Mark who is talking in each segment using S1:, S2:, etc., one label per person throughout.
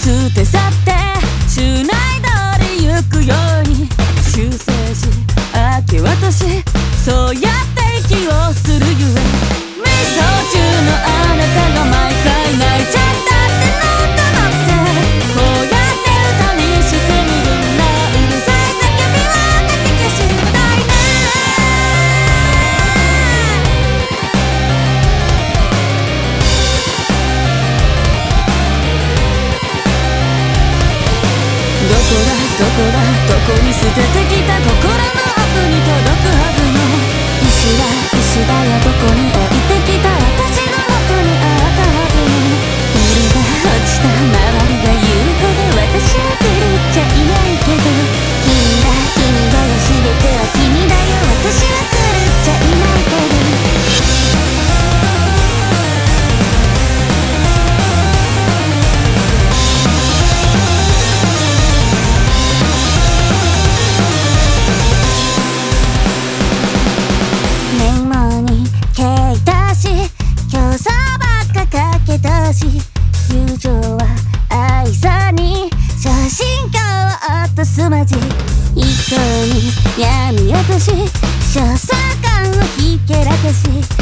S1: 捨て去こに捨ててきたすまじ。一向に闇落とし。所作感をひけらかし。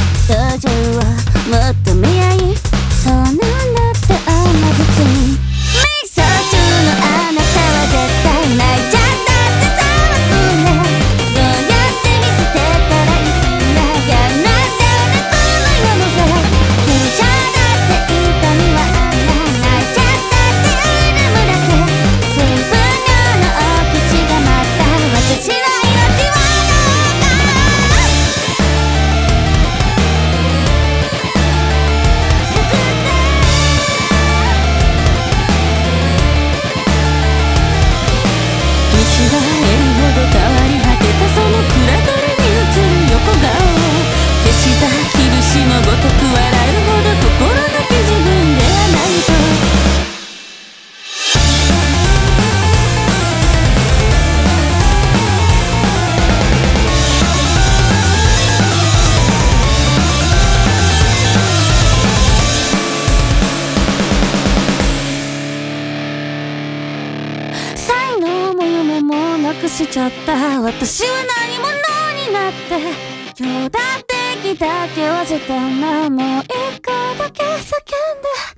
S1: 昨日も夢もなくしちゃった。私は何者になって。今日だってだけは時たなもう一個だけ叫んで